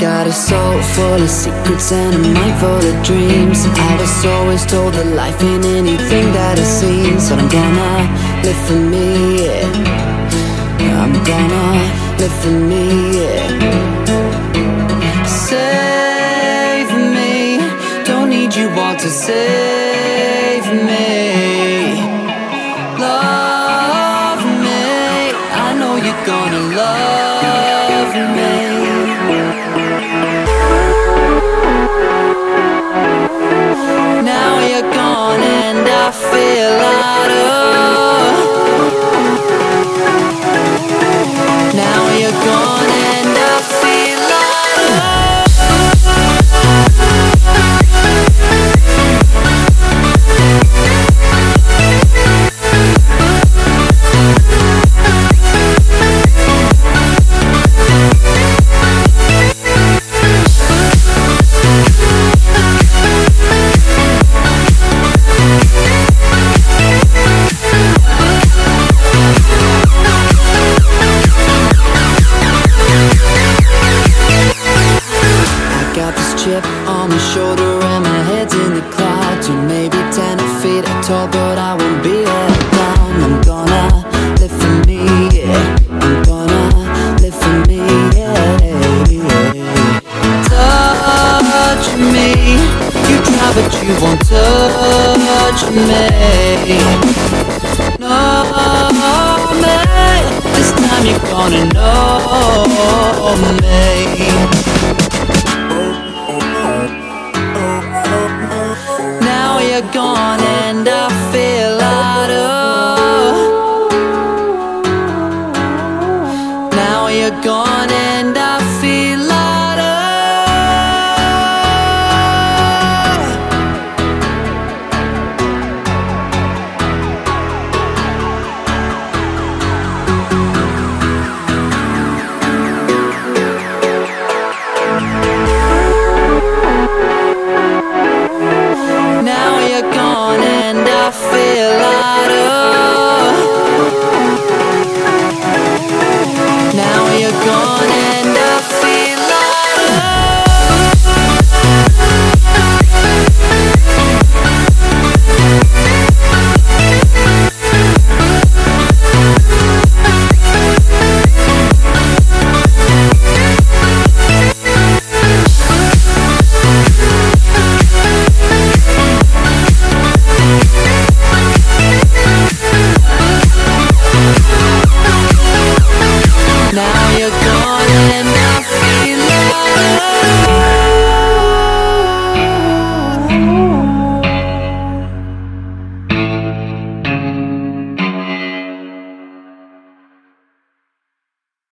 got a soul full of secrets and a mind full of dreams. I was always told that life ain't anything that it seems. But I'm gonna live for me, yeah. I'm gonna live for me, yeah. Save me, don't need you all to save me. Love me, I know you're gonna love Or maybe ten feet tall, but I won't be down. I'm gonna live for me, yeah. I'm gonna live for me, yeah. Touch me, you try but you won't touch me. Know me, this time you're gonna know me.